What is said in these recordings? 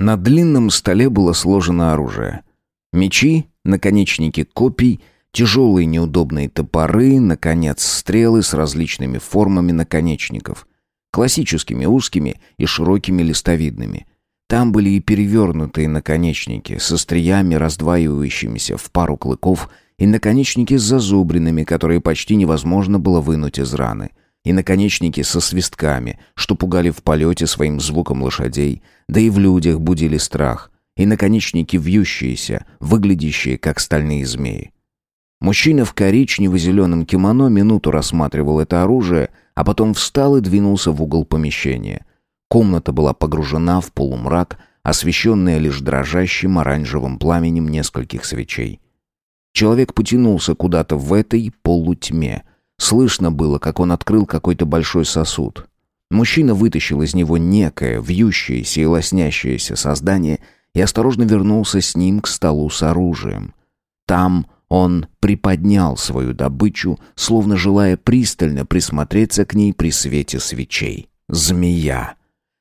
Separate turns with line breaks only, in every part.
На длинном столе было сложено оружие. Мечи, наконечники копий, тяжелые неудобные топоры, наконец, стрелы с различными формами наконечников. Классическими узкими и широкими листовидными. Там были и перевернутые наконечники с остриями, раздваивающимися в пару клыков, и наконечники с зазубринами, которые почти невозможно было вынуть из раны — и наконечники со свистками, что пугали в полете своим звуком лошадей, да и в людях будили страх, и наконечники вьющиеся, выглядящие как стальные змеи. Мужчина в коричнево-зеленом кимоно минуту рассматривал это оружие, а потом встал и двинулся в угол помещения. Комната была погружена в полумрак, освещенная лишь дрожащим оранжевым пламенем нескольких свечей. Человек потянулся куда-то в этой полутьме, Слышно было, как он открыл какой-то большой сосуд. Мужчина вытащил из него некое вьющееся и лоснящееся создание и осторожно вернулся с ним к столу с оружием. Там он приподнял свою добычу, словно желая пристально присмотреться к ней при свете свечей. Змея.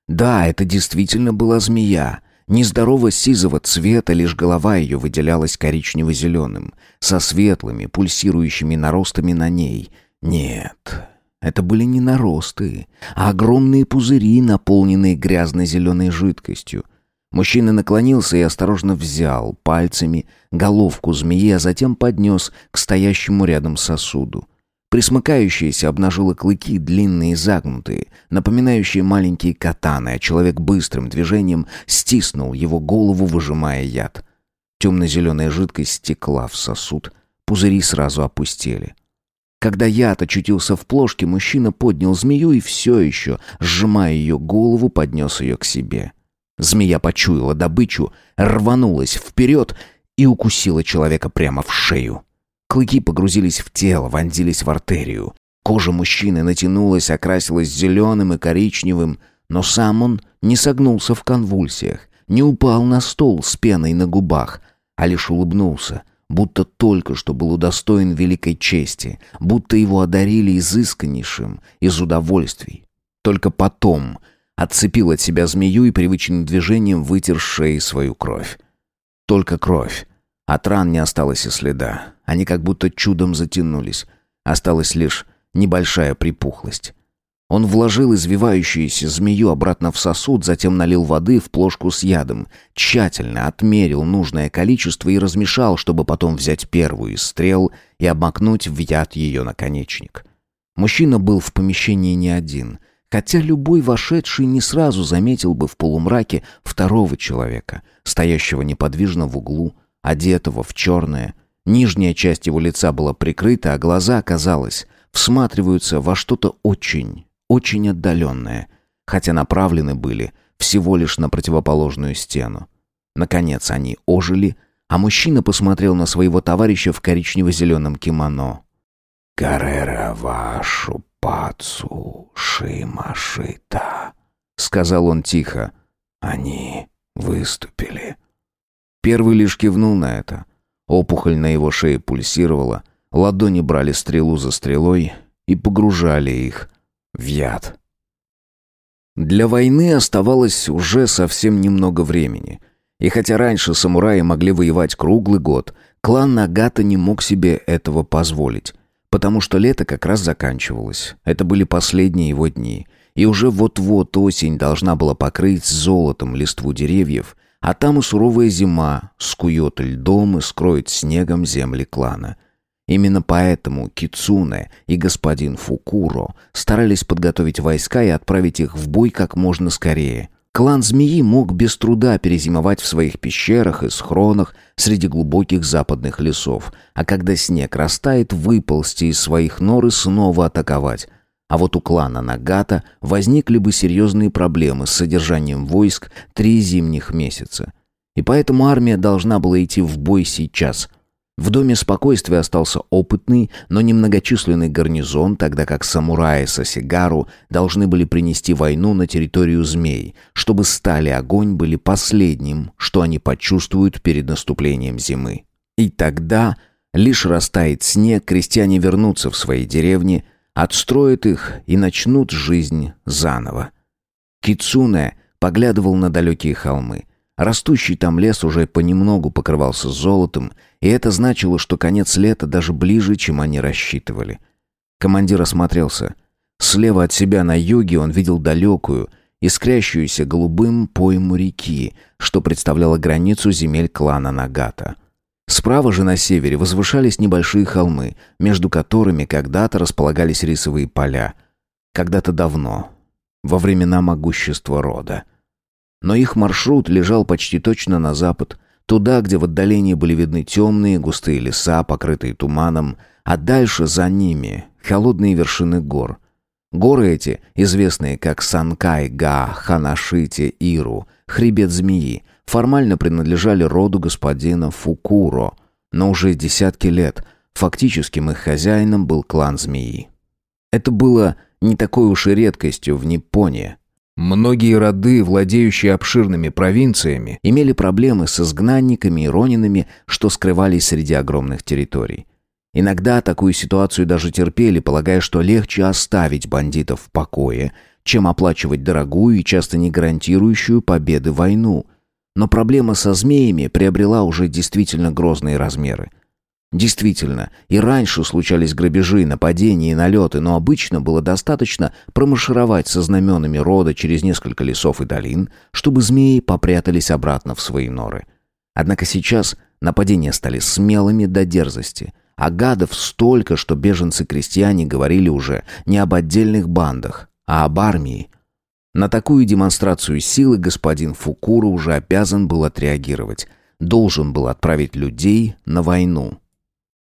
Да, это действительно была змея. Нездорово сизого цвета, лишь голова ее выделялась коричнево-зеленым, со светлыми, пульсирующими наростами на ней — нет, это были не наросты, а огромные пузыри, наполненные грязно-зеленой жидкостью. Мужчина наклонился и осторожно взял пальцами головку змеи, а затем поднес к стоящему рядом сосуду. Присмыкающаяся обнажила клыки, длинные и загнутые, напоминающие маленькие катаны, а человек быстрым движением стиснул его голову, выжимая яд. Темно-зеленая жидкость стекла в сосуд, пузыри сразу опустели. Когда яд очутился в плошке, мужчина поднял змею и все еще, сжимая ее голову, поднес ее к себе. Змея почуяла добычу, рванулась вперед и укусила человека прямо в шею. Клыки погрузились в тело, вонзились в артерию. Кожа мужчины натянулась, окрасилась зеленым и коричневым, но сам он не согнулся в конвульсиях, не упал на стол с пеной на губах, а лишь улыбнулся — будто только что был удостоен великой чести, будто его одарили изысканнейшим из удовольствий. Только потом отцепил от себя змею и привычным движением вытер шеи свою кровь. Только кровь. От ран не осталось и следа. Они как будто чудом затянулись. Осталась лишь небольшая припухлость. Он вложил извивающуюся змею обратно в сосуд, затем налил воды в плошку с ядом, тщательно отмерил нужное количество и размешал, чтобы потом взять первую из стрел и обмакнуть в яд ее наконечник. Мужчина был в помещении не один, хотя любой вошедший не сразу заметил бы в полумраке второго человека, стоящего неподвижно в углу, одетого в черное. Нижняя часть его лица была прикрыта, а глаза, казалось, всматриваются во что-то очень очень отдаленные, хотя направлены были всего лишь на противоположную стену. Наконец они ожили, а мужчина посмотрел на своего товарища в коричнево-зеленом кимоно. «Каррера вашу пацу шимашита», — сказал он тихо. «Они выступили». Первый лишь кивнул на это. Опухоль на его шее пульсировала, ладони брали стрелу за стрелой и погружали их в яд. Для войны оставалось уже совсем немного времени. И хотя раньше самураи могли воевать круглый год, клан Нагата не мог себе этого позволить. Потому что лето как раз заканчивалось. Это были последние его дни. И уже вот-вот осень должна была покрыть золотом листву деревьев, а там и суровая зима скует льдом и скроет снегом земли клана — Именно поэтому Кицуне и господин Фукуро старались подготовить войска и отправить их в бой как можно скорее. Клан Змеи мог без труда перезимовать в своих пещерах и схронах среди глубоких западных лесов, а когда снег растает, выползти из своих нор и снова атаковать. А вот у клана Нагата возникли бы серьезные проблемы с содержанием войск три зимних месяца. И поэтому армия должна была идти в бой сейчас – в доме спокойствия остался опытный, но немногочисленный гарнизон, тогда как самураи Сосигару должны были принести войну на территорию змей, чтобы стали огонь были последним, что они почувствуют перед наступлением зимы. И тогда, лишь растает снег, крестьяне вернутся в свои деревни, отстроят их и начнут жизнь заново. Кицуне поглядывал на далекие холмы. Растущий там лес уже понемногу покрывался золотом, и это значило, что конец лета даже ближе, чем они рассчитывали. Командир осмотрелся. Слева от себя на юге он видел далекую, искрящуюся голубым пойму реки, что представляло границу земель клана Нагата. Справа же на севере возвышались небольшие холмы, между которыми когда-то располагались рисовые поля. Когда-то давно, во времена могущества рода. Но их маршрут лежал почти точно на запад, туда, где в отдалении были видны темные густые леса, покрытые туманом, а дальше за ними холодные вершины гор. Горы эти, известные как Санкай-Га, Ханашите-Иру, Хребет Змеи, формально принадлежали роду господина Фукуро, но уже десятки лет фактическим их хозяином был клан Змеи. Это было не такой уж и редкостью в Японии. Многие роды, владеющие обширными провинциями, имели проблемы с изгнанниками и ронинами, что скрывались среди огромных территорий. Иногда такую ситуацию даже терпели, полагая, что легче оставить бандитов в покое, чем оплачивать дорогую и часто не гарантирующую победы войну. Но проблема со змеями приобрела уже действительно грозные размеры. Действительно, и раньше случались грабежи, нападения и налеты, но обычно было достаточно промаршировать со знаменами рода через несколько лесов и долин, чтобы змеи попрятались обратно в свои норы. Однако сейчас нападения стали смелыми до дерзости, а гадов столько, что беженцы-крестьяне говорили уже не об отдельных бандах, а об армии. На такую демонстрацию силы господин Фукура уже обязан был отреагировать, должен был отправить людей на войну.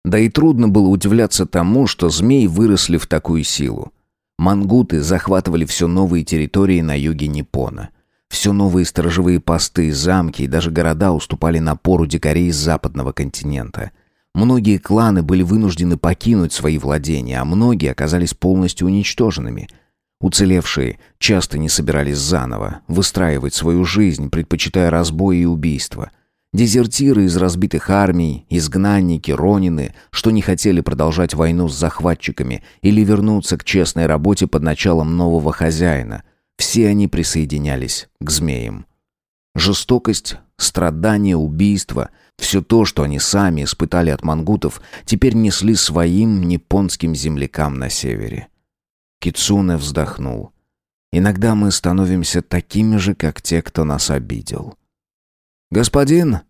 Да и трудно было удивляться тому, что змеи выросли в такую силу. Мангуты захватывали все новые территории на юге Непона. Все новые сторожевые посты, замки и даже города уступали напору дикарей с западного континента. Многие кланы были вынуждены покинуть свои владения, а многие оказались полностью уничтоженными. Уцелевшие часто не собирались заново выстраивать свою жизнь, предпочитая разбой и убийства – Дезертиры из разбитых армий, изгнанники, ронины, что не хотели продолжать войну с захватчиками или вернуться к честной работе под началом нового хозяина. Все они присоединялись к змеям. Жестокость, страдания, убийства – все то, что они сами испытали от мангутов, теперь несли своим японским землякам на севере. Кицуне вздохнул. «Иногда мы становимся такими же, как те, кто нас обидел». «Господин!»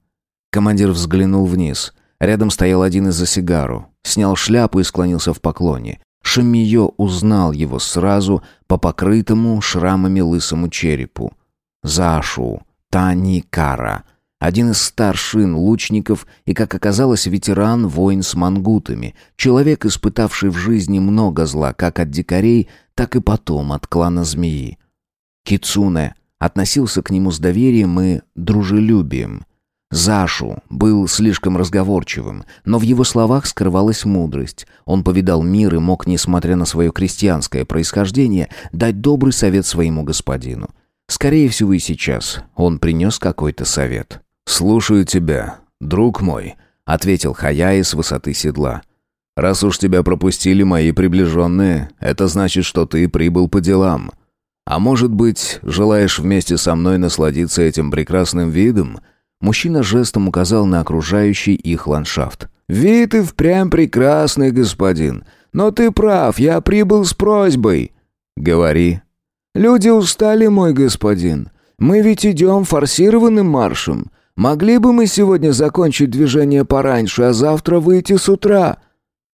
Командир взглянул вниз. Рядом стоял один из-за сигару. Снял шляпу и склонился в поклоне. Шамиё узнал его сразу по покрытому шрамами лысому черепу. Зашу, Таникара, один из старшин лучников и, как оказалось, ветеран воин с мангутами, человек, испытавший в жизни много зла, как от дикарей, так и потом от клана змеи. Кицуне относился к нему с доверием и дружелюбием. Зашу был слишком разговорчивым, но в его словах скрывалась мудрость. Он повидал мир и мог, несмотря на свое крестьянское происхождение, дать добрый совет своему господину. Скорее всего и сейчас он принес какой-то совет. «Слушаю тебя, друг мой», — ответил Хаяи с высоты седла. «Раз уж тебя пропустили мои приближенные, это значит, что ты прибыл по делам. А может быть, желаешь вместе со мной насладиться этим прекрасным видом?» Мужчина жестом указал на окружающий их ландшафт. «Вид и впрямь прекрасный, господин. Но ты прав, я прибыл с просьбой». «Говори». «Люди устали, мой господин. Мы ведь идем форсированным маршем. Могли бы мы сегодня закончить движение пораньше, а завтра выйти с утра?»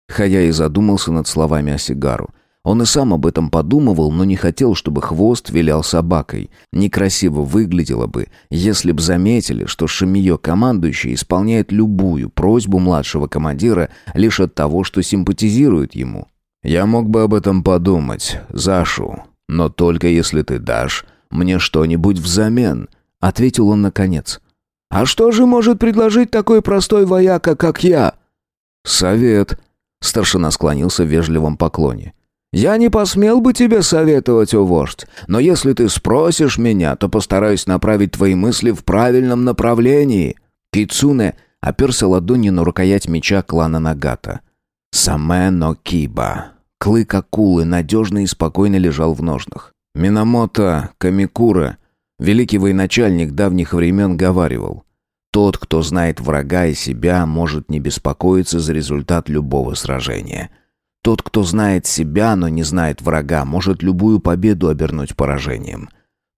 Хаяи задумался над словами о сигару. Он и сам об этом подумывал, но не хотел, чтобы хвост вилял собакой. Некрасиво выглядело бы, если б заметили, что Шамиё командующий исполняет любую просьбу младшего командира лишь от того, что симпатизирует ему. «Я мог бы об этом подумать, Зашу, но только если ты дашь мне что-нибудь взамен», — ответил он наконец. «А что же может предложить такой простой вояка, как я?» «Совет», — старшина склонился в вежливом поклоне. «Я не посмел бы тебе советовать, о вождь, но если ты спросишь меня, то постараюсь направить твои мысли в правильном направлении». Кицуне оперся ладонью на рукоять меча клана Нагата. «Саме но Киба». Клык акулы надежно и спокойно лежал в ножнах. Минамото Камикура Великий военачальник давних времен говаривал, «Тот, кто знает врага и себя, может не беспокоиться за результат любого сражения. Тот, кто знает себя, но не знает врага, может любую победу обернуть поражением.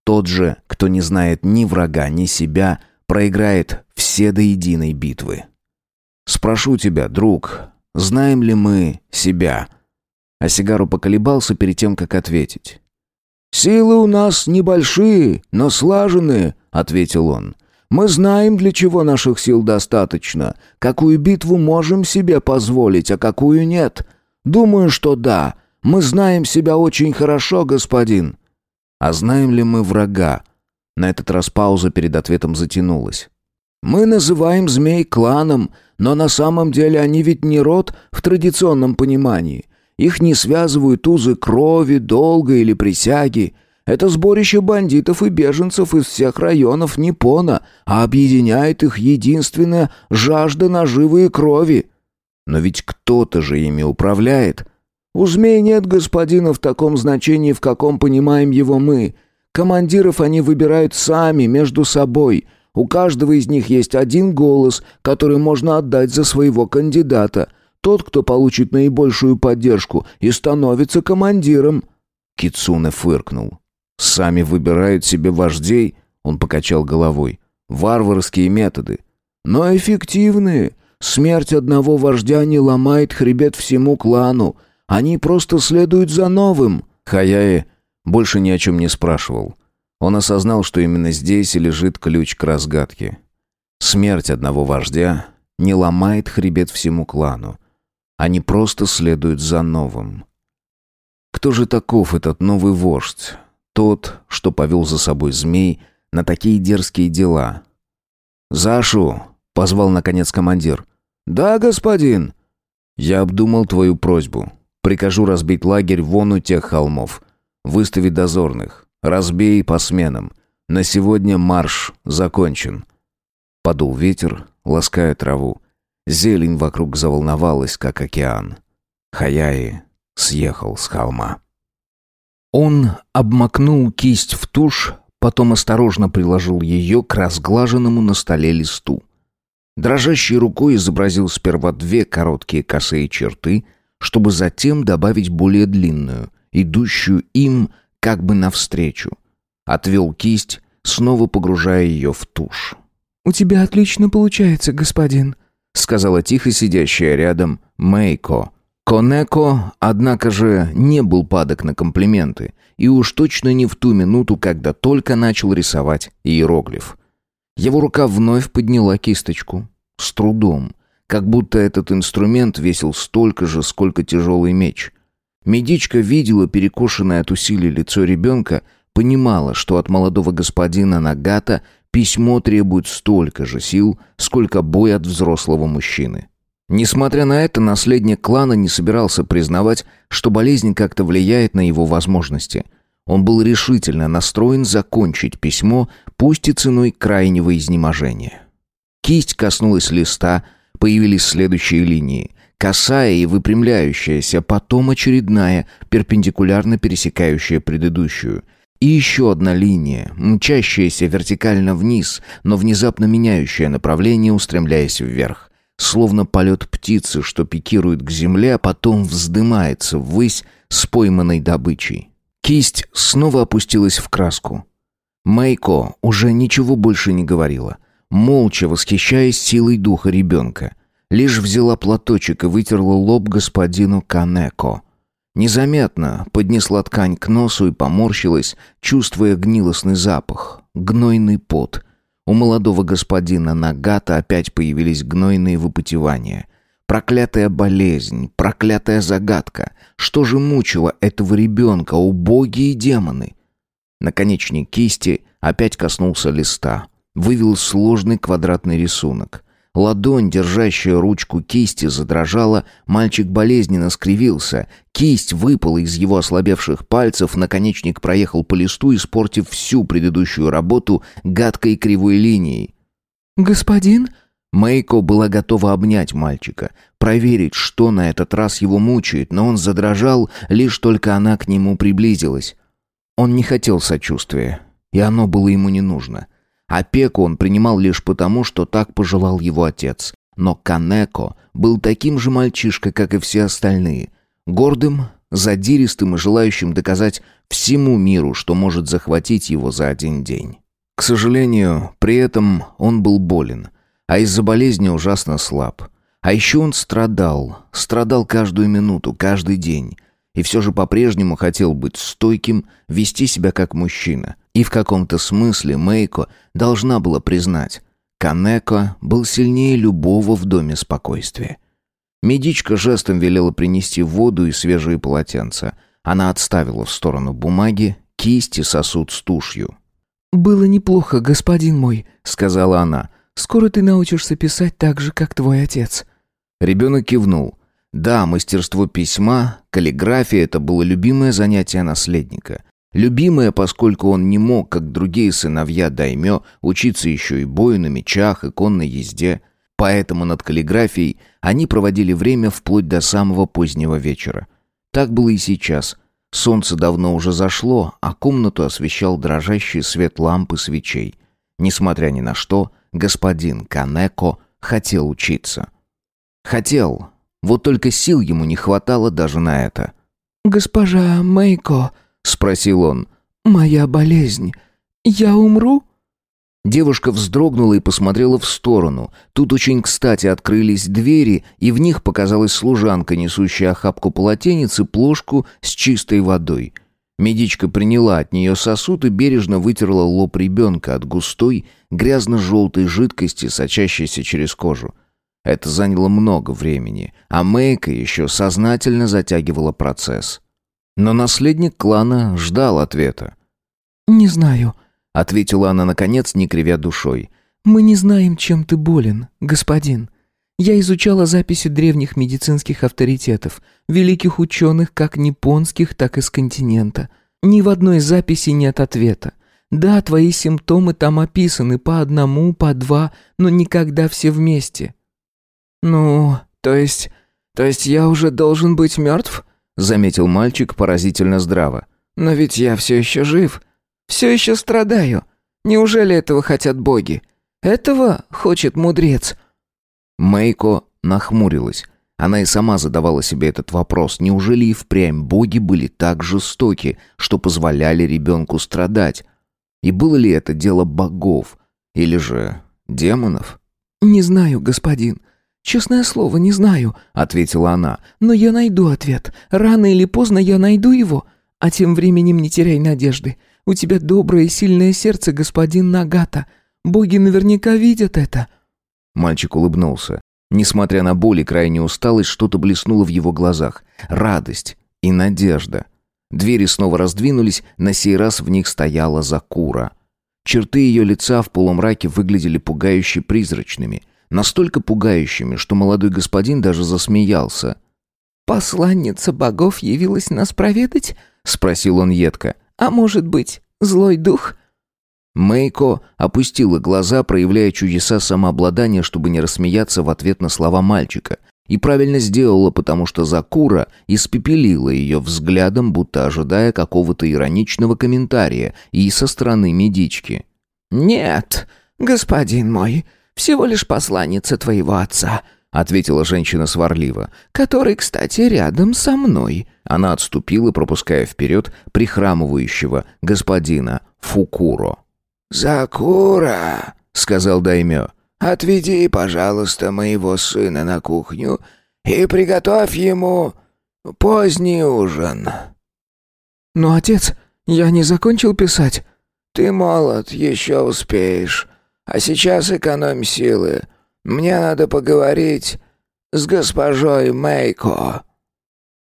Тот же, кто не знает ни врага, ни себя, проиграет все до единой битвы. Спрошу тебя, друг, знаем ли мы себя?» А Сигару поколебался перед тем, как ответить. «Силы у нас небольшие, но слаженные», — ответил он. «Мы знаем, для чего наших сил достаточно, какую битву можем себе позволить, а какую нет. Думаю, что да, мы знаем себя очень хорошо, господин». «А знаем ли мы врага?» На этот раз пауза перед ответом затянулась. «Мы называем змей кланом, но на самом деле они ведь не род в традиционном понимании. Их не связывают узы крови, долга или присяги. Это сборище бандитов и беженцев из всех районов Непона, а объединяет их единственная жажда наживы и крови. Но ведь кто-то же ими управляет. У змей нет господина в таком значении, в каком понимаем его мы. Командиров они выбирают сами, между собой. У каждого из них есть один голос, который можно отдать за своего кандидата — тот, кто получит наибольшую поддержку и становится командиром. Кицуне фыркнул. Сами выбирают себе вождей, он покачал головой. Варварские методы, но эффективные. Смерть одного вождя не ломает хребет всему клану. Они просто следуют за новым. Хаяе больше ни о чем не спрашивал. Он осознал, что именно здесь и лежит ключ к разгадке. Смерть одного вождя не ломает хребет всему клану. Они просто следуют за новым. Кто же таков этот новый вождь? Тот, что повел за собой змей на такие дерзкие дела. «Зашу!» — позвал наконец командир. «Да, господин!» «Я обдумал твою просьбу. Прикажу разбить лагерь вон у тех холмов. Выстави дозорных. Разбей по сменам. На сегодня марш закончен». Подул ветер, лаская траву. Зелень вокруг заволновалась, как океан. Хаяи съехал с холма. Он обмакнул кисть в тушь, потом осторожно приложил ее к разглаженному на столе листу. Дрожащей рукой изобразил сперва две короткие косые черты, чтобы затем добавить более длинную, идущую им как бы навстречу. Отвел кисть, снова погружая ее в тушь.
«У тебя отлично получается, господин»,
сказала тихо сидящая рядом Мейко. Конеко, однако же, не был падок на комплименты, и уж точно не в ту минуту, когда только начал рисовать иероглиф. Его рука вновь подняла кисточку. С трудом. Как будто этот инструмент весил столько же, сколько тяжелый меч. Медичка видела перекошенное от усилий лицо ребенка, понимала, что от молодого господина Нагата Письмо требует столько же сил, сколько бой от взрослого мужчины. Несмотря на это, наследник клана не собирался признавать, что болезнь как-то влияет на его возможности. Он был решительно настроен закончить письмо, пусть и ценой крайнего изнеможения. Кисть коснулась листа, появились следующие линии. Косая и выпрямляющаяся, потом очередная, перпендикулярно пересекающая предыдущую – и еще одна линия, мчащаяся вертикально вниз, но внезапно меняющая направление, устремляясь вверх. Словно полет птицы, что пикирует к земле, а потом вздымается ввысь с пойманной добычей. Кисть снова опустилась в краску. Майко уже ничего больше не говорила, молча восхищаясь силой духа ребенка. Лишь взяла платочек и вытерла лоб господину Канеко — Незаметно поднесла ткань к носу и поморщилась, чувствуя гнилостный запах, гнойный пот. У молодого господина Нагата опять появились гнойные выпотевания. Проклятая болезнь, проклятая загадка. Что же мучило этого ребенка, убогие демоны? Наконечник кисти опять коснулся листа. Вывел сложный квадратный рисунок. Ладонь, держащая ручку кисти, задрожала, мальчик болезненно скривился. Кисть выпала из его ослабевших пальцев, наконечник проехал по листу, испортив всю предыдущую работу гадкой кривой линией.
«Господин?»
Мейко была готова обнять мальчика, проверить, что на этот раз его мучает, но он задрожал, лишь только она к нему приблизилась. Он не хотел сочувствия. и оно было ему не нужно. Опеку он принимал лишь потому, что так пожелал его отец. Но Канеко был таким же мальчишкой, как и все остальные. Гордым, задиристым и желающим доказать всему миру, что может захватить его за один день. К сожалению, при этом он был болен, а из-за болезни ужасно слаб. А еще он страдал, страдал каждую минуту, каждый день. И все же по-прежнему хотел быть стойким, вести себя как мужчина. И в каком-то смысле Мейко должна была признать, Канеко был сильнее любого в доме спокойствия. Медичка жестом велела принести воду и свежие полотенца. Она отставила в сторону бумаги, кисти сосуд с тушью.
«Было неплохо, господин мой», — сказала она. «Скоро ты научишься писать так же, как твой отец».
Ребенок кивнул. Да, мастерство письма, каллиграфия — это было любимое занятие наследника. Любимое, поскольку он не мог, как другие сыновья Даймё, учиться еще и бою на мечах и конной езде. Поэтому над каллиграфией они проводили время вплоть до самого позднего вечера. Так было и сейчас. Солнце давно уже зашло, а комнату освещал дрожащий свет лампы свечей. Несмотря ни на что, господин Канеко хотел учиться. Хотел. Вот только сил ему не хватало даже на это.
«Госпожа Мэйко», — спросил он, — «моя болезнь. Я умру?»
Девушка вздрогнула и посмотрела в сторону. Тут очень кстати открылись двери, и в них показалась служанка, несущая охапку полотенец и плошку с чистой водой. Медичка приняла от нее сосуд и бережно вытерла лоб ребенка от густой, грязно-желтой жидкости, сочащейся через кожу. Это заняло много времени, а Мэйка еще сознательно затягивала процесс. Но наследник клана ждал ответа.
«Не знаю», —
ответила она, наконец, не кривя душой.
«Мы не знаем, чем ты болен, господин. Я изучала записи древних медицинских авторитетов, великих ученых как японских, так и с континента. Ни в одной записи нет ответа. Да, твои симптомы там описаны по одному, по два, но никогда все вместе. «Ну, то есть... То есть я уже должен быть мертв?» Заметил мальчик поразительно здраво. «Но ведь я все еще жив. Все еще страдаю. Неужели этого хотят боги? Этого хочет мудрец?»
Мейко нахмурилась. Она и сама задавала себе этот вопрос. Неужели и впрямь боги были так жестоки, что позволяли ребенку страдать? И было ли это дело богов? Или же демонов?
«Не знаю, господин. «Честное слово, не знаю», — ответила она. «Но я найду ответ. Рано или поздно я найду его. А тем временем не теряй надежды. У тебя доброе и сильное сердце, господин Нагата. Боги наверняка видят это».
Мальчик улыбнулся. Несмотря на боль и крайнюю усталость, что-то блеснуло в его глазах. Радость и надежда. Двери снова раздвинулись, на сей раз в них стояла Закура. Черты ее лица в полумраке выглядели пугающе призрачными — настолько пугающими, что молодой господин даже засмеялся.
«Посланница богов явилась нас проведать?» — спросил он едко. «А может быть, злой дух?»
Мейко опустила глаза, проявляя чудеса самообладания, чтобы не рассмеяться в ответ на слова мальчика. И правильно сделала, потому что Закура испепелила ее взглядом, будто ожидая какого-то ироничного комментария и со стороны медички.
«Нет, господин мой, всего лишь посланница твоего отца», — ответила женщина сварливо, «который, кстати, рядом со мной».
Она отступила, пропуская вперед прихрамывающего господина Фукуро.
«Закура», — сказал Даймё, — «отведи, пожалуйста, моего сына на кухню и приготовь ему поздний ужин».
«Но, отец, я не закончил писать».
«Ты молод, еще успеешь. А сейчас экономь силы. Мне надо поговорить с госпожой Мейко».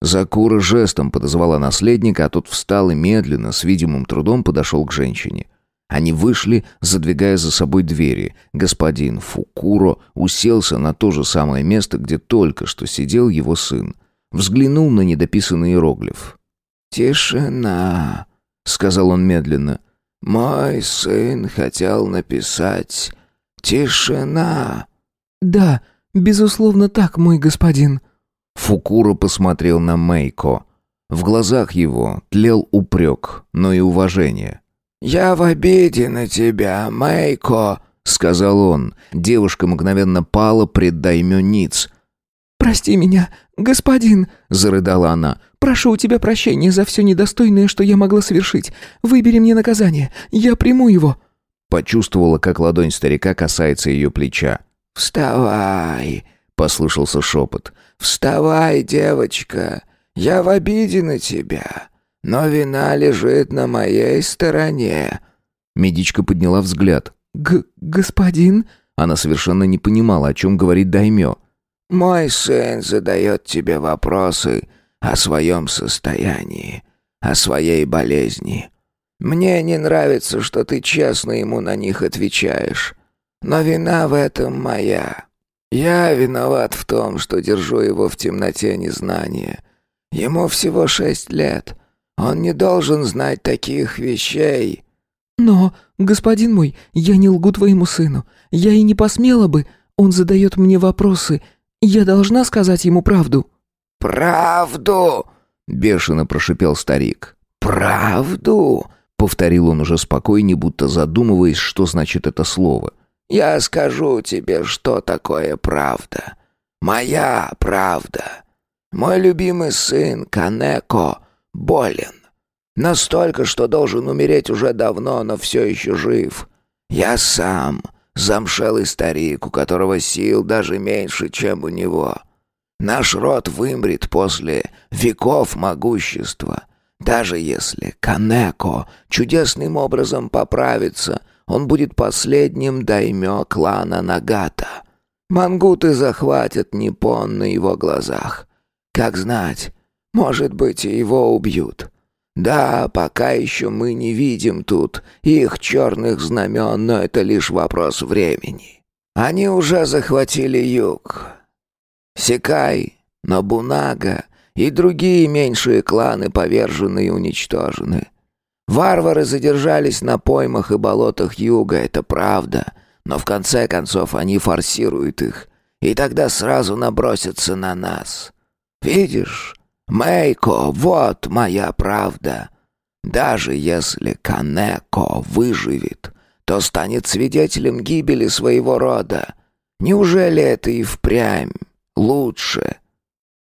Закура жестом подозвала наследника, а тот встал и медленно, с видимым трудом подошел к женщине. Они вышли, задвигая за собой двери. Господин Фукуро уселся на то же самое место, где только что сидел его сын. Взглянул на недописанный иероглиф.
«Тишина», — сказал он медленно. «Мой сын хотел написать «Тишина».
«Да, безусловно так, мой господин».
Фукура посмотрел на Мейко. В глазах его тлел упрек, но и уважение.
«Я в обиде на тебя, Майко», —
сказал он. Девушка мгновенно пала пред даймё Ниц.
«Прости меня, господин», — зарыдала она. «Прошу у тебя прощения за все недостойное, что я могла совершить. Выбери мне наказание, я приму его».
Почувствовала, как ладонь старика касается ее плеча.
«Вставай!» — послышался шепот. «Вставай, девочка! Я в обиде на тебя, но вина лежит на моей стороне».
Медичка подняла взгляд.
«Г... господин?»
Она совершенно не понимала, о чем говорит Даймё.
«Мой сын задает тебе вопросы о своем состоянии, о своей болезни. Мне не нравится, что ты честно ему на них отвечаешь. Но вина в этом моя. Я виноват в том, что держу его в темноте незнания. Ему всего шесть лет. Он не должен знать таких вещей».
«Но, господин мой, я не лгу твоему сыну. Я и не посмела бы. Он задает мне вопросы. Я должна сказать ему правду».
«Правду!» — бешено прошипел старик. «Правду!»
Повторил он уже спокойнее, будто задумываясь, что значит это слово.
«Я скажу тебе, что такое правда. Моя правда. Мой любимый сын Канеко болен. Настолько, что должен умереть уже давно, но все еще жив. Я сам замшелый старик, у которого сил даже меньше, чем у него. Наш род вымрет после веков могущества. Даже если Канеко чудесным образом поправится, он будет последним даймё клана Нагата. Мангуты захватят Ниппон на его глазах. Как знать, может быть, и его убьют. Да, пока еще мы не видим тут их черных знамен, но это лишь вопрос времени. Они уже захватили юг. Секай, Нобунага и другие меньшие кланы повержены и уничтожены. Варвары задержались на поймах и болотах юга, это правда, но в конце концов они форсируют их, и тогда сразу набросятся на нас. Видишь, Мейко, вот моя правда. Даже если Канеко выживет, то станет свидетелем гибели своего рода. Неужели это и впрямь лучше?»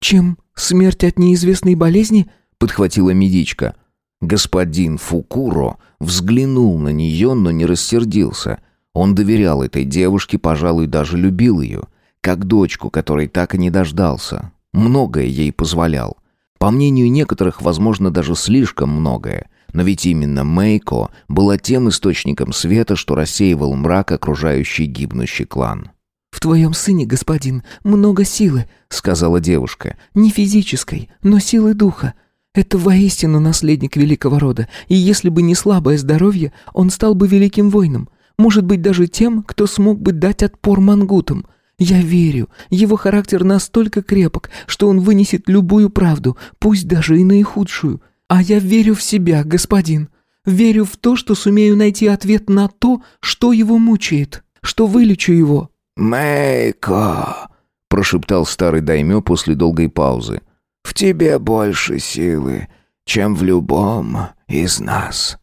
«Чем смерть от неизвестной болезни?» — подхватила медичка.
Господин Фукуро взглянул на нее, но не рассердился. Он доверял этой девушке, пожалуй, даже любил ее, как дочку, которой так и не дождался. Многое ей позволял. По мнению некоторых, возможно, даже слишком многое. Но ведь именно Мейко была тем источником света, что рассеивал мрак, окружающий гибнущий клан.
«В твоем сыне, господин, много силы», — сказала девушка. «Не физической, но силы духа. Это воистину наследник великого рода, и если бы не слабое здоровье, он стал бы великим воином, может быть, даже тем, кто смог бы дать отпор мангутам. Я верю, его характер настолько крепок, что он вынесет любую правду, пусть даже и наихудшую. А я верю в себя, господин. Верю в то, что сумею найти ответ на то, что его мучает, что вылечу его».
«Мэйко!» — прошептал старый даймё после долгой паузы. «В тебе больше силы, чем в любом из нас».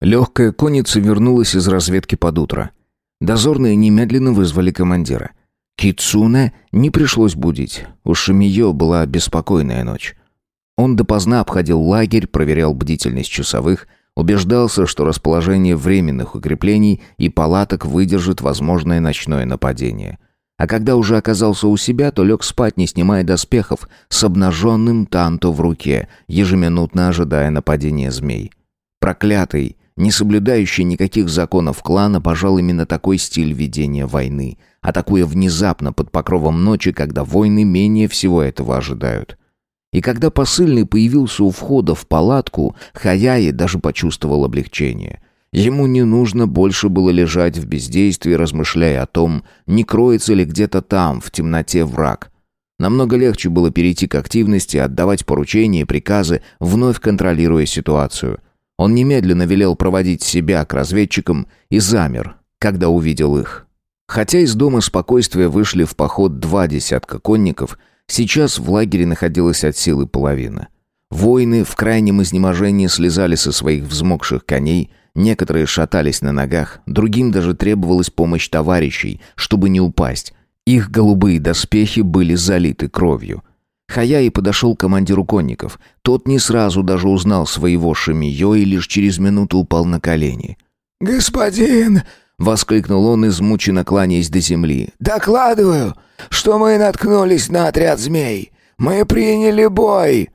Легкая конница вернулась из разведки под утро. Дозорные немедленно вызвали командира. Кицуне не пришлось будить. У Шимиё была беспокойная ночь. Он допоздна обходил лагерь, проверял бдительность часовых — Убеждался, что расположение временных укреплений и палаток выдержит возможное ночное нападение. А когда уже оказался у себя, то лег спать, не снимая доспехов, с обнаженным танто в руке, ежеминутно ожидая нападения змей. Проклятый, не соблюдающий никаких законов клана, пожал именно такой стиль ведения войны, атакуя внезапно под покровом ночи, когда войны менее всего этого ожидают. И когда посыльный появился у входа в палатку, Хаяи даже почувствовал облегчение. Ему не нужно больше было лежать в бездействии, размышляя о том, не кроется ли где-то там, в темноте, враг. Намного легче было перейти к активности, отдавать поручения и приказы, вновь контролируя ситуацию. Он немедленно велел проводить себя к разведчикам и замер, когда увидел их. Хотя из дома спокойствия вышли в поход два десятка конников – Сейчас в лагере находилась от силы половина. Воины в крайнем изнеможении слезали со своих взмокших коней, некоторые шатались на ногах, другим даже требовалась помощь товарищей, чтобы не упасть. Их голубые доспехи были залиты кровью. Хаяи подошел к командиру конников. Тот не сразу даже узнал своего Шамиё и лишь через минуту упал на колени.
«Господин!»
— воскликнул он, измученно кланяясь до земли.
«Докладываю, что мы наткнулись на отряд змей. Мы приняли бой!»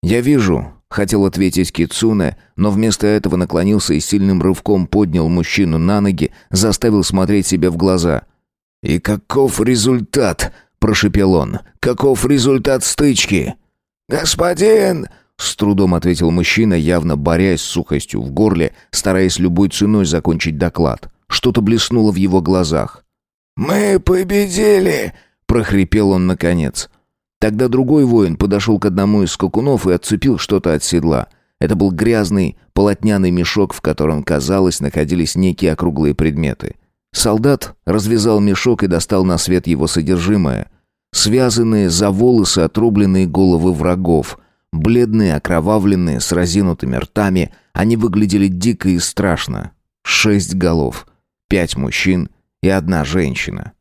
«Я вижу», — хотел ответить Кицуне, но вместо этого наклонился и сильным рывком поднял мужчину на ноги, заставил смотреть себе в глаза. «И каков результат?» — прошепел он. «Каков результат стычки?»
«Господин!»
— с трудом ответил мужчина, явно борясь с сухостью в горле, стараясь любой ценой закончить доклад. Что-то блеснуло в его глазах.
«Мы победили!»
— прохрипел он наконец. Тогда другой воин подошел к одному из скакунов и отцепил что-то от седла. Это был грязный, полотняный мешок, в котором, казалось, находились некие округлые предметы. Солдат развязал мешок и достал на свет его содержимое. Связанные за волосы отрубленные головы врагов. Бледные, окровавленные, с разинутыми ртами, они выглядели дико и страшно. Шесть голов. Пять мужчин и одна женщина.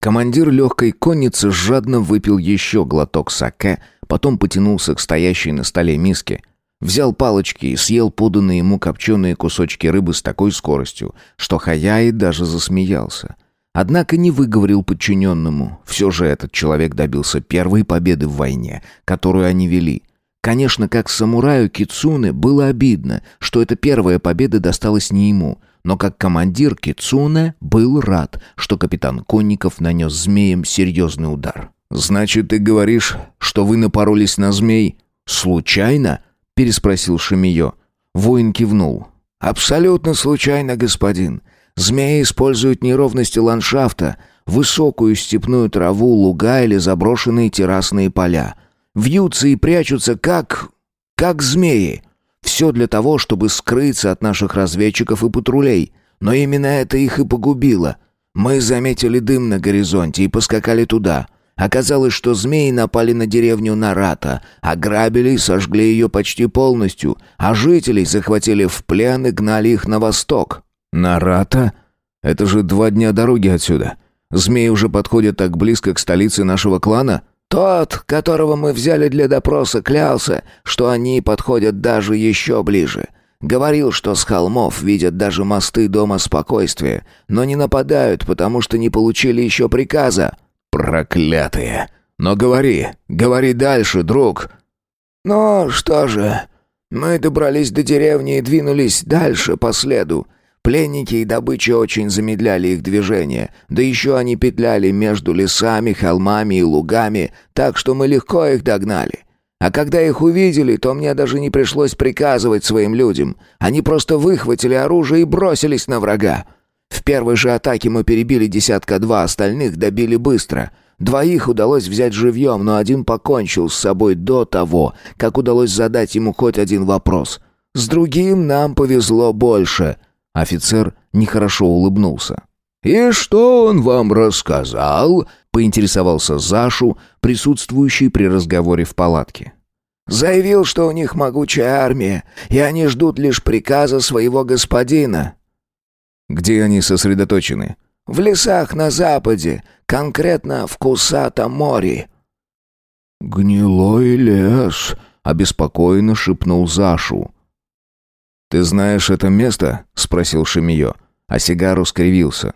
Командир легкой конницы жадно выпил еще глоток саке, потом потянулся к стоящей на столе миске. Взял палочки и съел поданные ему копченые кусочки рыбы с такой скоростью, что Хаяи даже засмеялся. Однако не выговорил подчиненному. Все же этот человек добился первой победы в войне, которую они вели. Конечно, как самураю Кицуне было обидно, что эта первая победа досталась не ему — но как командир Кицуне был рад, что капитан Конников нанес змеям серьезный удар. «Значит, ты говоришь, что вы напоролись на змей случайно?» — переспросил Шамиё. Воин кивнул. «Абсолютно случайно, господин. Змеи используют неровности ландшафта, высокую степную траву, луга или заброшенные террасные поля. Вьются и прячутся, как... как змеи. Все для того, чтобы скрыться от наших разведчиков и патрулей. Но именно это их и погубило. Мы заметили дым на горизонте и поскакали туда. Оказалось, что змеи напали на деревню Нарата, ограбили и сожгли ее почти полностью, а жителей захватили в плен и гнали их на восток. Нарата? Это же два дня дороги отсюда. Змеи уже подходят так близко к столице нашего клана?
Тот, которого мы взяли для допроса, клялся, что они подходят даже еще ближе. Говорил, что с холмов видят даже мосты Дома Спокойствия, но не нападают, потому что не получили еще приказа.
Проклятые! Но говори, говори дальше, друг.
Ну что же, мы добрались до деревни и двинулись дальше по следу. Пленники и добыча очень замедляли их движение, да еще они петляли между лесами, холмами и лугами, так что мы легко их догнали. А когда их увидели, то мне даже не пришлось приказывать своим людям. Они просто выхватили оружие и бросились на врага. В первой же атаке мы перебили десятка-два, остальных добили быстро. Двоих удалось взять живьем, но один покончил с собой до того, как удалось задать ему хоть один вопрос. С другим нам повезло больше. Офицер нехорошо улыбнулся. «И что он вам рассказал?» — поинтересовался Зашу, присутствующий при разговоре в палатке. «Заявил, что у них могучая армия, и они ждут лишь приказа своего господина».
«Где они сосредоточены?»
«В лесах на западе, конкретно в Кусата-море».
«Гнилой лес», — обеспокоенно шепнул Зашу. «Ты знаешь это место?» — спросил Шемиё. А Сигару скривился.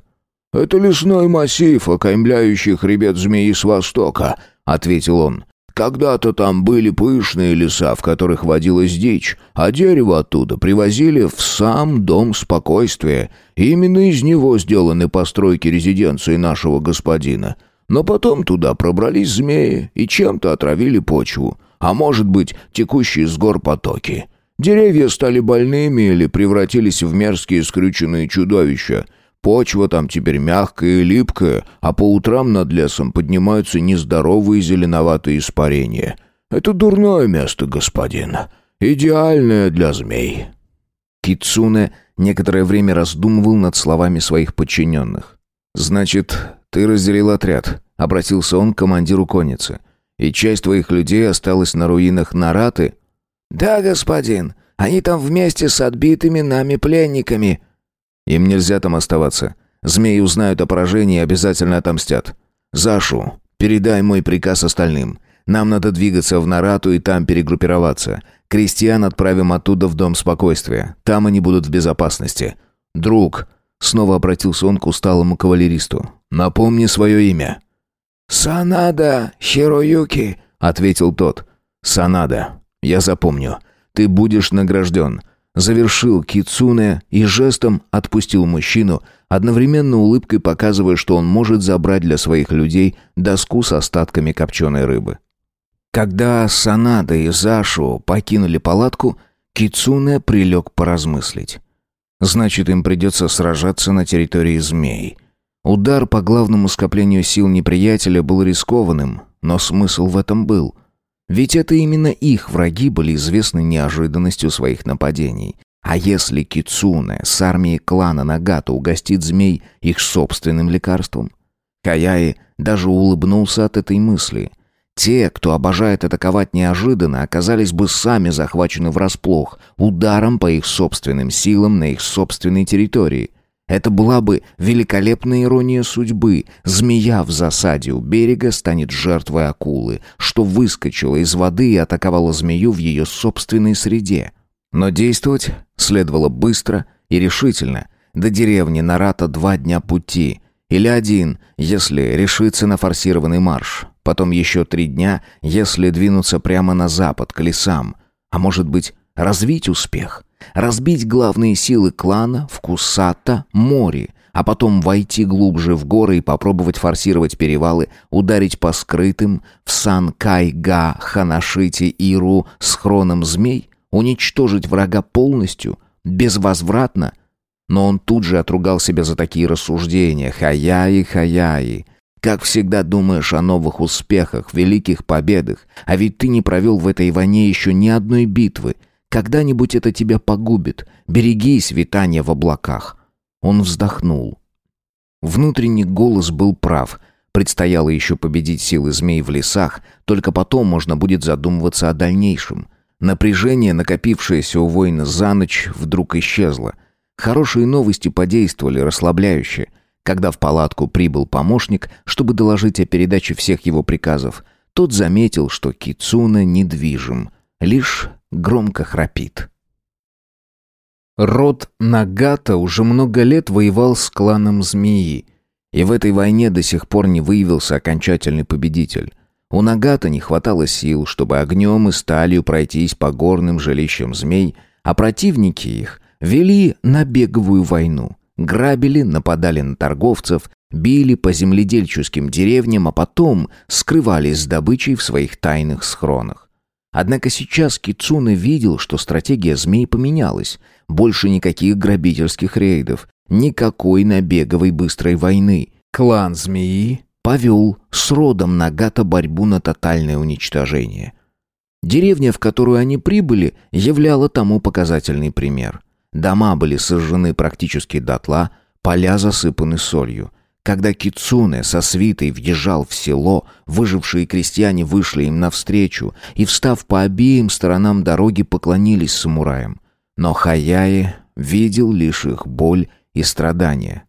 «Это лесной массив, окаймляющий хребет змеи с востока», — ответил он. «Когда-то там были пышные леса, в которых водилась дичь, а дерево оттуда привозили в сам Дом Спокойствия. Именно из него сделаны постройки резиденции нашего господина. Но потом туда пробрались змеи и чем-то отравили почву, а может быть, текущие с гор потоки». Деревья стали больными или превратились в мерзкие скрюченные чудовища. Почва там теперь мягкая и липкая, а по утрам над лесом поднимаются нездоровые зеленоватые испарения. Это дурное место, господин. Идеальное для змей». Кицуне некоторое время раздумывал над словами своих подчиненных. «Значит, ты разделил отряд», — обратился он к командиру конницы. И часть твоих людей осталась на руинах Нараты?»
«Да, господин. Они там вместе с отбитыми нами пленниками».
«Им нельзя там оставаться. Змеи узнают о поражении и обязательно отомстят. Зашу, передай мой приказ остальным. Нам надо двигаться в Нарату и там перегруппироваться. Крестьян отправим оттуда в Дом спокойствия. Там они будут в безопасности. Друг, снова обратился он к усталому кавалеристу. Напомни свое имя.
Санада Хироюки, ответил тот.
Санада. Я запомню. Ты будешь награжден. Завершил Кицуне и жестом отпустил мужчину, одновременно улыбкой показывая, что он может забрать для своих людей доску с остатками копченой рыбы. Когда Санада и Зашу покинули палатку, Кицуне прилег поразмыслить. Значит, им придется сражаться на территории змей. Удар по главному скоплению сил неприятеля был рискованным, но смысл в этом был. Ведь это именно их враги были известны неожиданностью своих нападений. А если Кицуне с армией клана Нагата угостит змей их собственным лекарством? Каяи даже улыбнулся от этой мысли. Те, кто обожает атаковать неожиданно, оказались бы сами захвачены врасплох, ударом по их собственным силам на их собственной территории. Это была бы великолепная ирония судьбы. Змея в засаде у берега станет жертвой акулы, что выскочила из воды и атаковала змею в ее собственной среде. Но действовать следовало быстро и решительно. До деревни Нарата два дня пути. Или один, если решиться на форсированный марш. Потом еще три дня, если двинуться прямо на запад, к лесам. А может быть, развить успех? Разбить главные силы клана в Кусата, море, а потом войти глубже в горы и попробовать форсировать перевалы, ударить по скрытым в Сан-Кай-Га, Ханашите, Иру с хроном змей, уничтожить врага полностью, безвозвратно. Но он тут же отругал себя за такие рассуждения. Хаяи, хаяи. Как всегда думаешь о новых успехах, великих победах, а ведь ты не провел в этой войне еще ни одной битвы. Когда-нибудь это тебя погубит. Берегись витания в облаках. Он вздохнул. Внутренний голос был прав. Предстояло еще победить силы змей в лесах, только потом можно будет задумываться о дальнейшем. Напряжение, накопившееся у воина за ночь, вдруг исчезло. Хорошие новости подействовали расслабляюще – когда в палатку прибыл помощник, чтобы доложить о передаче всех его приказов, тот заметил, что Кицуна недвижим, лишь громко храпит. Род Нагата уже много лет воевал с кланом Змеи, и в этой войне до сих пор не выявился окончательный победитель. У Нагата не хватало сил, чтобы огнем и сталью пройтись по горным жилищам змей, а противники их вели набеговую войну. Грабили, нападали на торговцев, били по земледельческим деревням, а потом скрывались с добычей в своих тайных схронах. Однако сейчас Кицуна видел, что стратегия змей поменялась. Больше никаких грабительских рейдов, никакой набеговой быстрой войны. Клан змеи повел с родом Нагата борьбу на тотальное уничтожение. Деревня, в которую они прибыли, являла тому показательный пример – Дома были сожжены практически дотла, поля засыпаны солью. Когда Кицуне со свитой въезжал в село, выжившие крестьяне вышли им навстречу и, встав по обеим сторонам дороги, поклонились самураям. Но Хаяи видел лишь их боль и страдания.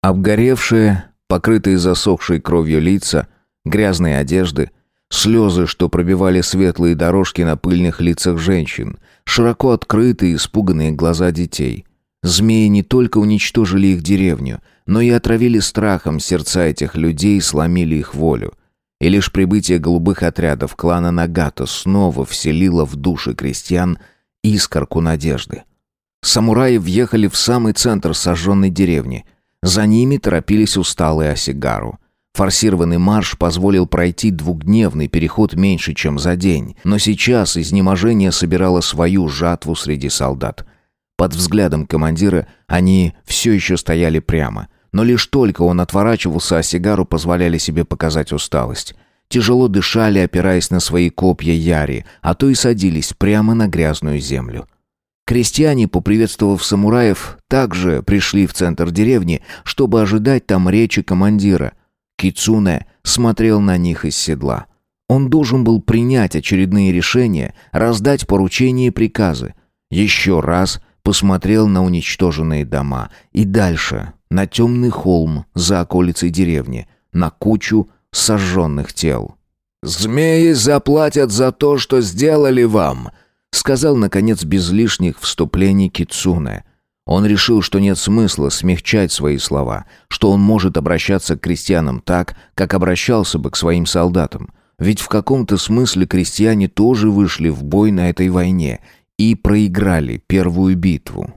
Обгоревшие, покрытые засохшей кровью лица, грязные одежды, Слезы, что пробивали светлые дорожки на пыльных лицах женщин, широко открытые испуганные глаза детей. Змеи не только уничтожили их деревню, но и отравили страхом сердца этих людей и сломили их волю. И лишь прибытие голубых отрядов клана Нагата снова вселило в души крестьян искорку надежды. Самураи въехали в самый центр сожженной деревни. За ними торопились усталые Осигару. Форсированный марш позволил пройти двухдневный переход меньше, чем за день, но сейчас изнеможение собирало свою жатву среди солдат. Под взглядом командира они все еще стояли прямо, но лишь только он отворачивался, а сигару позволяли себе показать усталость. Тяжело дышали, опираясь на свои копья яри, а то и садились прямо на грязную землю. Крестьяне, поприветствовав самураев, также пришли в центр деревни, чтобы ожидать там речи командира – Кицуне смотрел на них из седла. Он должен был принять очередные решения, раздать поручения и приказы. Еще раз посмотрел на уничтоженные дома и дальше, на темный холм за околицей деревни, на кучу сожженных тел. «Змеи заплатят за то, что сделали вам», — сказал, наконец, без лишних вступлений Кицуне. Он решил, что нет смысла смягчать свои слова, что он может обращаться к крестьянам так, как обращался бы к своим солдатам. Ведь в каком-то смысле крестьяне тоже вышли в бой на этой войне и проиграли первую битву.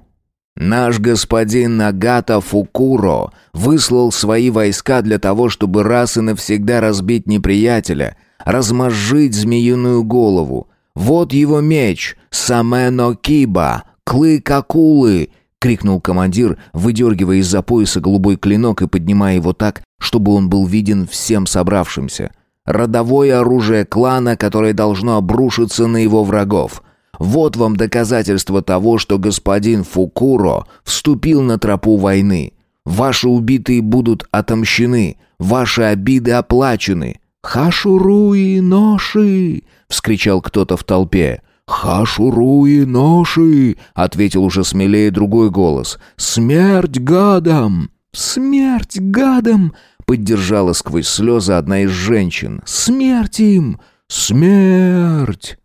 Наш господин Нагата Фукуро выслал свои войска для того, чтобы раз и навсегда разбить неприятеля, размозжить змеиную голову. Вот его меч, Самено Киба, клык акулы, крикнул командир, выдергивая из-за пояса голубой клинок и поднимая его так, чтобы он был виден всем собравшимся. Родовое оружие клана, которое должно обрушиться на его врагов. Вот вам доказательство того, что господин Фукуро вступил на тропу войны. Ваши убитые будут отомщены, ваши обиды оплачены. «Хашуруи ноши!» — вскричал кто-то в толпе. «Хашуруи ноши!» — ответил уже смелее другой голос. «Смерть гадам!» «Смерть гадам!» — поддержала сквозь слезы одна из женщин. «Смерть им! Смерть!»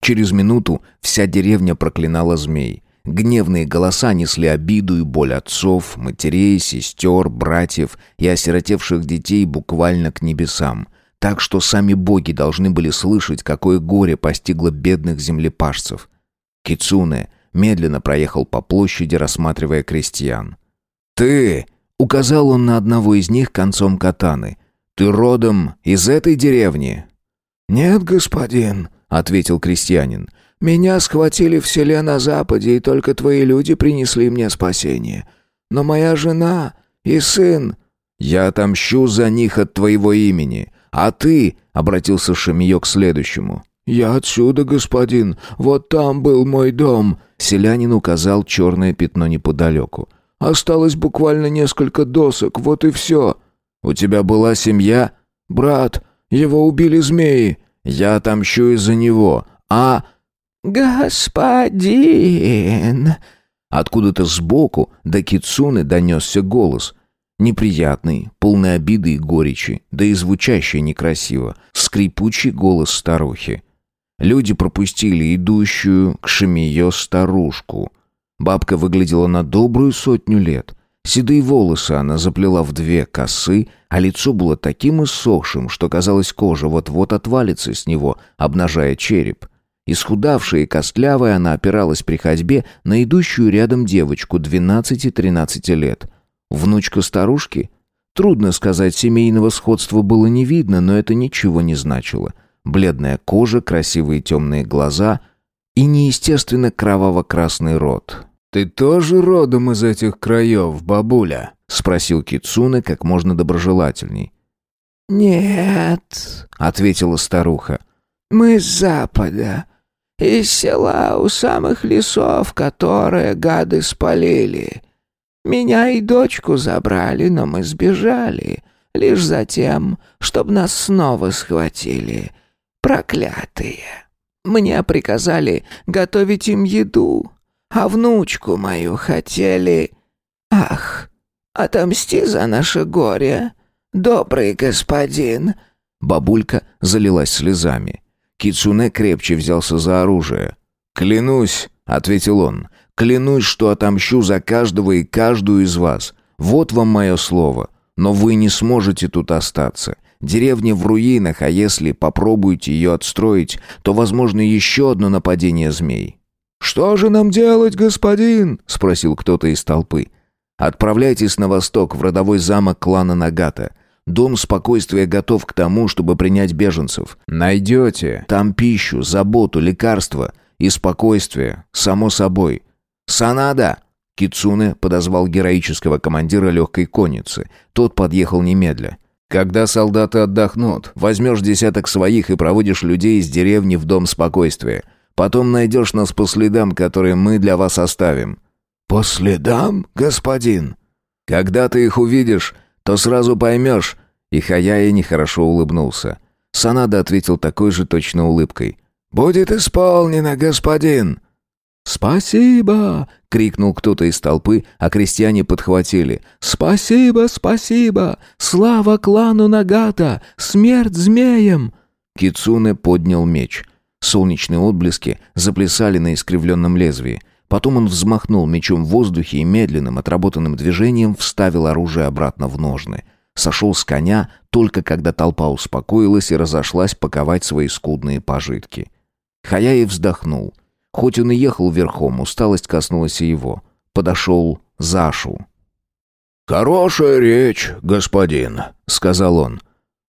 Через минуту вся деревня проклинала змей. Гневные голоса несли обиду и боль отцов, матерей, сестер, братьев и осиротевших детей буквально к небесам так что сами боги должны были слышать, какое горе постигло бедных землепашцев. Кицуне медленно проехал по площади, рассматривая крестьян. «Ты!» — указал он на одного из них концом катаны. «Ты родом из этой деревни?»
«Нет, господин», — ответил крестьянин. «Меня схватили в селе на западе, и только твои люди принесли мне спасение. Но моя жена и сын...»
«Я отомщу за них от твоего имени. «А ты?» — обратился Шамиё к следующему.
«Я отсюда, господин. Вот там был мой дом».
Селянин указал черное пятно неподалеку.
«Осталось буквально несколько досок, вот и все».
«У тебя была семья?»
«Брат, его убили змеи».
«Я отомщу из-за него. А...»
«Господин...»
Откуда-то сбоку до Кицуны донесся голос. Неприятный, полный обиды и горечи, да и звучащий некрасиво, скрипучий голос старухи. Люди пропустили идущую к Шемиё старушку. Бабка выглядела на добрую сотню лет. Седые волосы она заплела в две косы, а лицо было таким иссохшим, что казалось, кожа вот-вот отвалится с него, обнажая череп. Исхудавшая и костлявая, она опиралась при ходьбе на идущую рядом девочку 12-13 лет — Внучка старушки? Трудно сказать, семейного сходства было не видно, но это ничего не значило. Бледная кожа, красивые темные глаза и неестественно кроваво-красный рот.
«Ты тоже родом из этих краев, бабуля?»
— спросил Кицуне как можно доброжелательней.
«Нет», — ответила старуха. «Мы с запада, из села у самых лесов, которые гады спалили. Меня и дочку забрали, но мы сбежали. Лишь затем, чтобы нас снова схватили. Проклятые. Мне приказали готовить им еду, а внучку мою хотели... Ах, отомсти за наше горе, добрый господин!»
Бабулька залилась слезами. Кицуне крепче взялся за оружие. «Клянусь», — ответил он, Клянусь, что отомщу за каждого и каждую из вас. Вот вам мое слово. Но вы не сможете тут остаться. Деревня в руинах, а если попробуете ее отстроить, то возможно еще одно нападение змей».
«Что же нам делать, господин?» — спросил кто-то из толпы.
«Отправляйтесь на восток, в родовой замок клана Нагата. Дом спокойствия готов к тому, чтобы принять беженцев. Найдете там пищу, заботу, лекарства и спокойствие, само собой. «Санада!» Кицуне подозвал героического командира легкой конницы. Тот подъехал немедля. «Когда солдаты отдохнут, возьмешь десяток своих и проводишь людей из деревни в дом спокойствия. Потом найдешь нас по следам, которые мы для вас оставим».
«По следам, господин?»
«Когда ты их увидишь, то сразу поймешь». И Хаяя нехорошо улыбнулся. Санада ответил такой же точно улыбкой.
«Будет исполнено, господин!»
«Спасибо!» — крикнул кто-то из толпы, а крестьяне подхватили. «Спасибо, спасибо! Слава клану Нагата! Смерть змеям!» Кицуне поднял меч. Солнечные отблески заплясали на искривленном лезвии. Потом он взмахнул мечом в воздухе и медленным, отработанным движением вставил оружие обратно в ножны. Сошел с коня только когда толпа успокоилась и разошлась паковать свои скудные пожитки. Хаяи вздохнул — Хоть он и ехал верхом, усталость коснулась и его. Подошел Зашу.
«Хорошая речь, господин», — сказал он.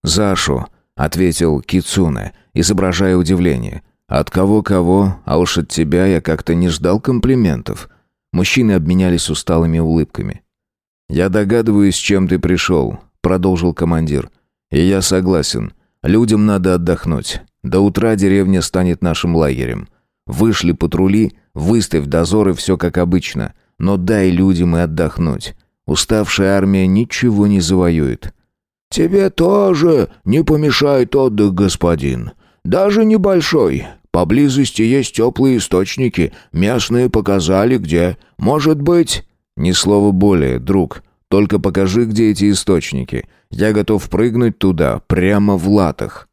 «Зашу», — ответил Кицуне, изображая удивление. «От кого-кого, а уж от тебя я как-то не ждал комплиментов». Мужчины обменялись усталыми улыбками. «Я догадываюсь, чем ты пришел», — продолжил командир. «И я согласен. Людям надо отдохнуть. До утра деревня станет нашим лагерем. Вышли патрули, выставь дозоры, все как обычно. Но дай людям и отдохнуть. Уставшая армия ничего не завоюет.
«Тебе тоже не помешает отдых, господин. Даже небольшой. Поблизости есть теплые источники. Местные показали, где. Может быть...»
«Ни слова более, друг. Только покажи, где эти источники. Я готов прыгнуть туда, прямо в латах».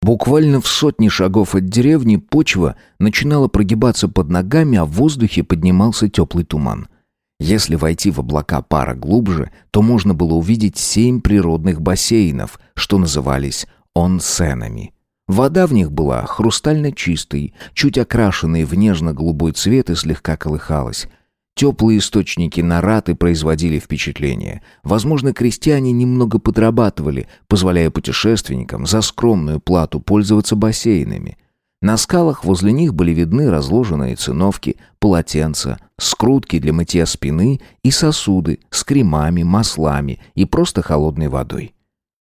Буквально в сотни шагов от деревни почва начинала прогибаться под ногами, а в воздухе поднимался теплый туман. Если войти в облака пара глубже, то можно было увидеть семь природных бассейнов, что назывались онсенами. Вода в них была хрустально чистой, чуть окрашенной в нежно-голубой цвет и слегка колыхалась. Теплые источники нараты производили впечатление. Возможно, крестьяне немного подрабатывали, позволяя путешественникам за скромную плату пользоваться бассейнами. На скалах возле них были видны разложенные циновки, полотенца, скрутки для мытья спины и сосуды с кремами, маслами и просто холодной водой.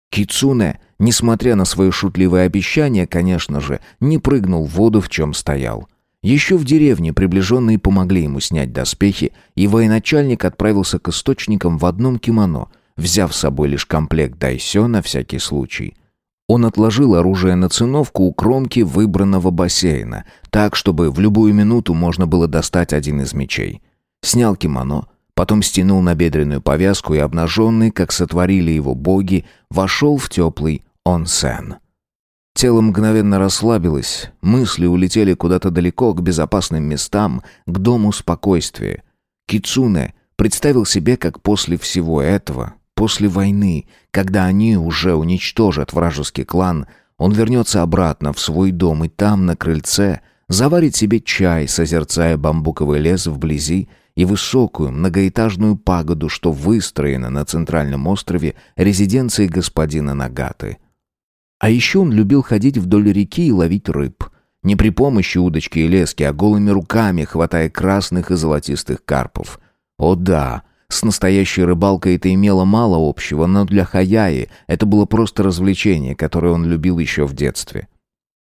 Кицуне, несмотря на свое шутливое обещание, конечно же, не прыгнул в воду, в чем стоял. Еще в деревне приближенные помогли ему снять доспехи, и военачальник отправился к источникам в одном кимоно, взяв с собой лишь комплект дайсё на всякий случай. Он отложил оружие на циновку у кромки выбранного бассейна, так, чтобы в любую минуту можно было достать один из мечей. Снял кимоно, потом стянул набедренную повязку и, обнаженный, как сотворили его боги, вошел в теплый онсен. Тело мгновенно расслабилось, мысли улетели куда-то далеко, к безопасным местам, к дому спокойствия. Кицуне представил себе, как после всего этого, после войны, когда они уже уничтожат вражеский клан, он вернется обратно в свой дом и там, на крыльце, заварит себе чай, созерцая бамбуковый лес вблизи и высокую многоэтажную пагоду, что выстроена на центральном острове резиденции господина Нагаты — а еще он любил ходить вдоль реки и ловить рыб. Не при помощи удочки и лески, а голыми руками, хватая красных и золотистых карпов. О да, с настоящей рыбалкой это имело мало общего, но для Хаяи это было просто развлечение, которое он любил еще в детстве.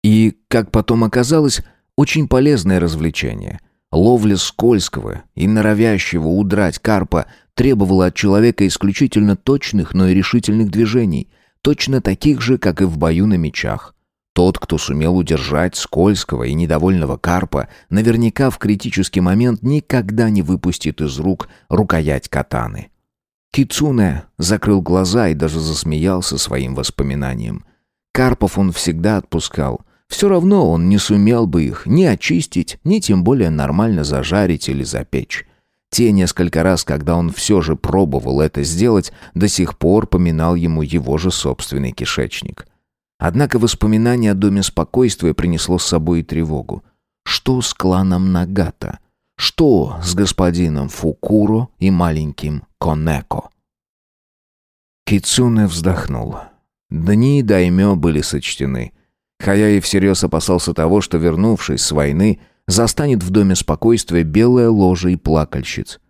И, как потом оказалось, очень полезное развлечение. Ловля скользкого и норовящего удрать карпа требовала от человека исключительно точных, но и решительных движений – точно таких же, как и в бою на мечах. Тот, кто сумел удержать скользкого и недовольного карпа, наверняка в критический момент никогда не выпустит из рук рукоять катаны. Кицуне закрыл глаза и даже засмеялся своим воспоминанием. Карпов он всегда отпускал. Все равно он не сумел бы их ни очистить, ни тем более нормально зажарить или запечь. Те несколько раз, когда он все же пробовал это сделать, до сих пор поминал ему его же собственный кишечник. Однако воспоминание о доме спокойствия принесло с собой и тревогу. Что с кланом Нагата? Что с господином Фукуро и маленьким Конеко? Кицуне вздохнул. Дни даймё были сочтены. Хаяи всерьез опасался того, что, вернувшись с войны, застанет в доме спокойствия белая ложа и плакальщиц.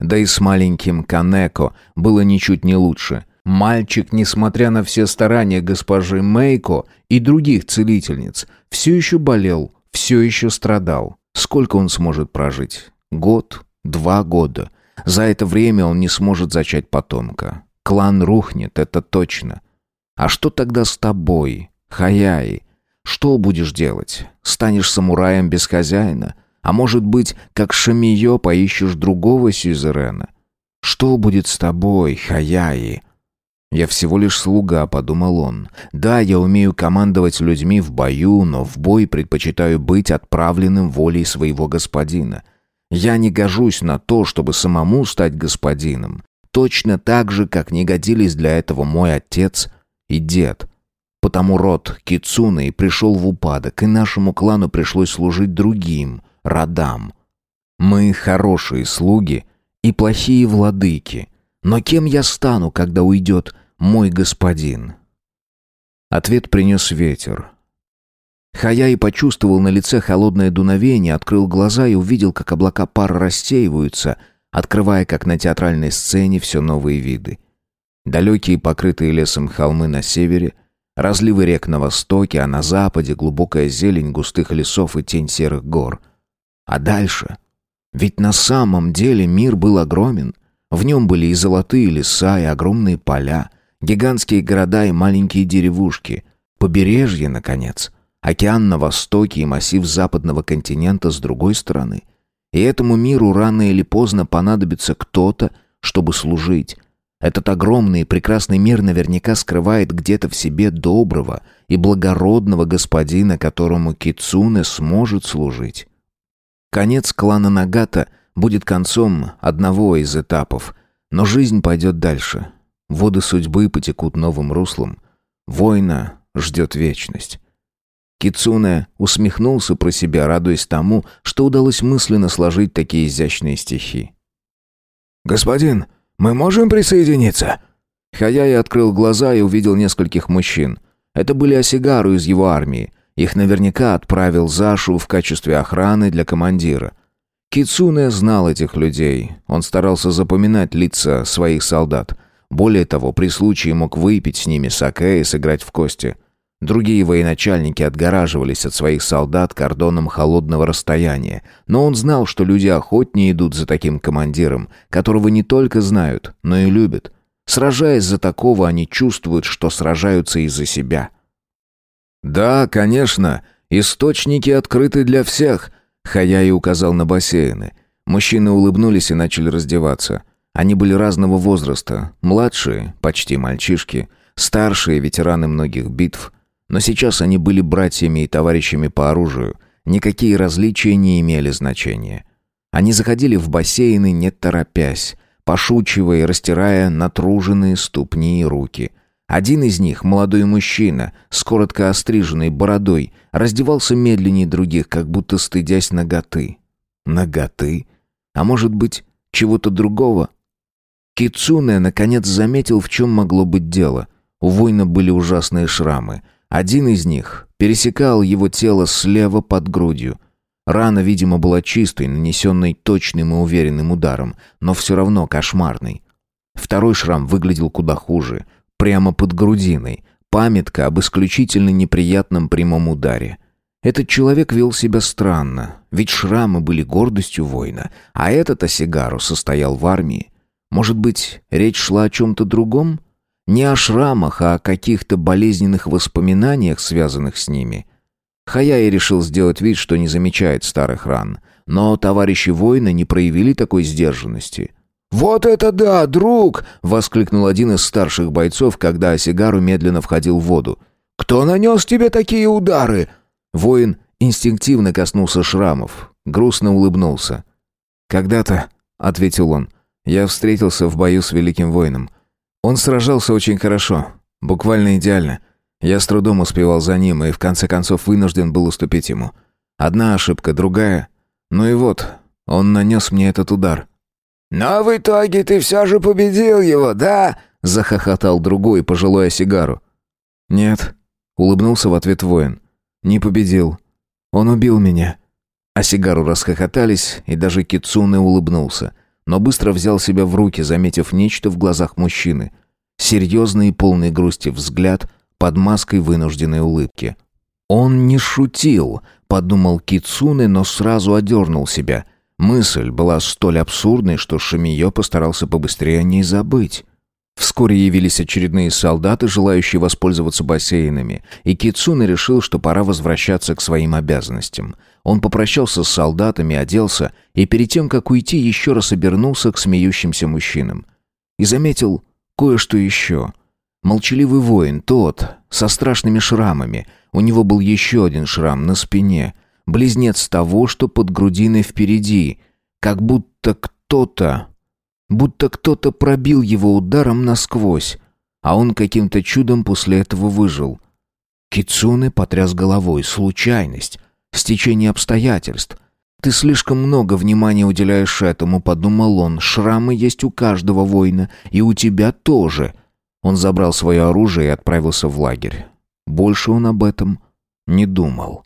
Да и с маленьким Канеко было ничуть не лучше. Мальчик, несмотря на все старания госпожи Мейко и других целительниц, все еще болел, все еще страдал. Сколько он сможет прожить? Год? Два года? За это время он не сможет зачать потомка. Клан рухнет, это точно. А что тогда с тобой, Хаяи? Что будешь делать? Станешь самураем без хозяина? А может быть, как Шамиё поищешь другого сюзерена? Что будет с тобой, Хаяи? Я всего лишь слуга, подумал он. Да, я умею командовать людьми в бою, но в бой предпочитаю быть отправленным волей своего господина. Я не гожусь на то, чтобы самому стать господином, точно так же, как не годились для этого мой отец и дед. Потому род Кицуны и пришел в упадок, и нашему клану пришлось служить другим родам. Мы хорошие слуги и плохие владыки, но кем я стану, когда уйдет мой господин?» Ответ принес ветер. Хаяи почувствовал на лице холодное дуновение, открыл глаза и увидел, как облака пара рассеиваются, открывая, как на театральной сцене, все новые виды. Далекие, покрытые лесом холмы на севере, разливы рек на востоке, а на западе глубокая зелень густых лесов и тень серых гор. А дальше? Ведь на самом деле мир был огромен. В нем были и золотые леса, и огромные поля, гигантские города и маленькие деревушки, побережье, наконец — Океан на востоке и массив западного континента с другой стороны. И этому миру рано или поздно понадобится кто-то, чтобы служить. Этот огромный и прекрасный мир наверняка скрывает где-то в себе доброго и благородного господина, которому Кицуне сможет служить. Конец клана Нагата будет концом одного из этапов, но жизнь пойдет дальше. Воды судьбы потекут новым руслом. Война ждет вечность. Кицуне усмехнулся про себя, радуясь тому, что удалось мысленно сложить такие изящные стихи.
«Господин, мы можем присоединиться?»
Хаяи открыл глаза и увидел нескольких мужчин. Это были осигару из его армии. Их наверняка отправил Зашу в качестве охраны для командира. Кицуне знал этих людей. Он старался запоминать лица своих солдат. Более того, при случае мог выпить с ними саке и сыграть в кости – Другие военачальники отгораживались от своих солдат кордоном холодного расстояния, но он знал, что люди охотнее идут за таким командиром, которого не только знают, но и любят. Сражаясь за такого, они чувствуют, что сражаются из-за себя. «Да, конечно, источники открыты для всех», — Хаяи указал на бассейны. Мужчины улыбнулись и начали раздеваться. Они были разного возраста, младшие, почти мальчишки, старшие, ветераны многих битв — но сейчас они были братьями и товарищами по оружию. Никакие различия не имели значения. Они заходили в бассейны, не торопясь, пошучивая и растирая натруженные ступни и руки. Один из них, молодой мужчина, с коротко остриженной бородой, раздевался медленнее других, как будто стыдясь наготы. Наготы? А может быть, чего-то другого? Кицуне наконец заметил, в чем могло быть дело. У воина были ужасные шрамы — один из них пересекал его тело слева под грудью. Рана, видимо, была чистой, нанесенной точным и уверенным ударом, но все равно кошмарной. Второй шрам выглядел куда хуже, прямо под грудиной, памятка об исключительно неприятном прямом ударе. Этот человек вел себя странно, ведь шрамы были гордостью воина, а этот Осигару состоял в армии. Может быть, речь шла о чем-то другом? Не о шрамах, а о каких-то болезненных воспоминаниях, связанных с ними. Хаяи решил сделать вид, что не замечает старых ран. Но товарищи воина не проявили такой сдержанности.
«Вот это да, друг!» — воскликнул один из старших бойцов, когда Осигару медленно входил в воду. «Кто нанес тебе такие удары?»
Воин инстинктивно коснулся шрамов, грустно улыбнулся. «Когда-то», — ответил он, — «я встретился в бою с великим воином. Он сражался очень хорошо, буквально идеально. Я с трудом успевал за ним и в конце концов вынужден был уступить ему. Одна ошибка, другая. Ну и вот, он нанес мне этот удар.
«Но в итоге ты все же победил его, да?»
— захохотал другой, пожилой осигару. «Нет», — улыбнулся в ответ воин. «Не победил. Он убил меня». Осигару расхохотались, и даже Кицуне улыбнулся но быстро взял себя в руки, заметив нечто в глазах мужчины. Серьезный и полный грусти взгляд под маской вынужденной улыбки. «Он не шутил», — подумал Кицуне, но сразу одернул себя. Мысль была столь абсурдной, что Шамиё постарался побыстрее о ней забыть. Вскоре явились очередные солдаты, желающие воспользоваться бассейнами, и Кицуна решил, что пора возвращаться к своим обязанностям. Он попрощался с солдатами, оделся и перед тем, как уйти, еще раз обернулся к смеющимся мужчинам. И заметил кое-что еще. Молчаливый воин, тот, со страшными шрамами. У него был еще один шрам на спине. Близнец того, что под грудиной впереди. Как будто кто-то будто кто-то пробил его ударом насквозь, а он каким-то чудом после этого выжил. Кицуне потряс головой. Случайность, стечение обстоятельств. «Ты слишком много внимания уделяешь этому», — подумал он. «Шрамы есть у каждого воина, и у тебя тоже». Он забрал свое оружие и отправился в лагерь. Больше он об этом не думал.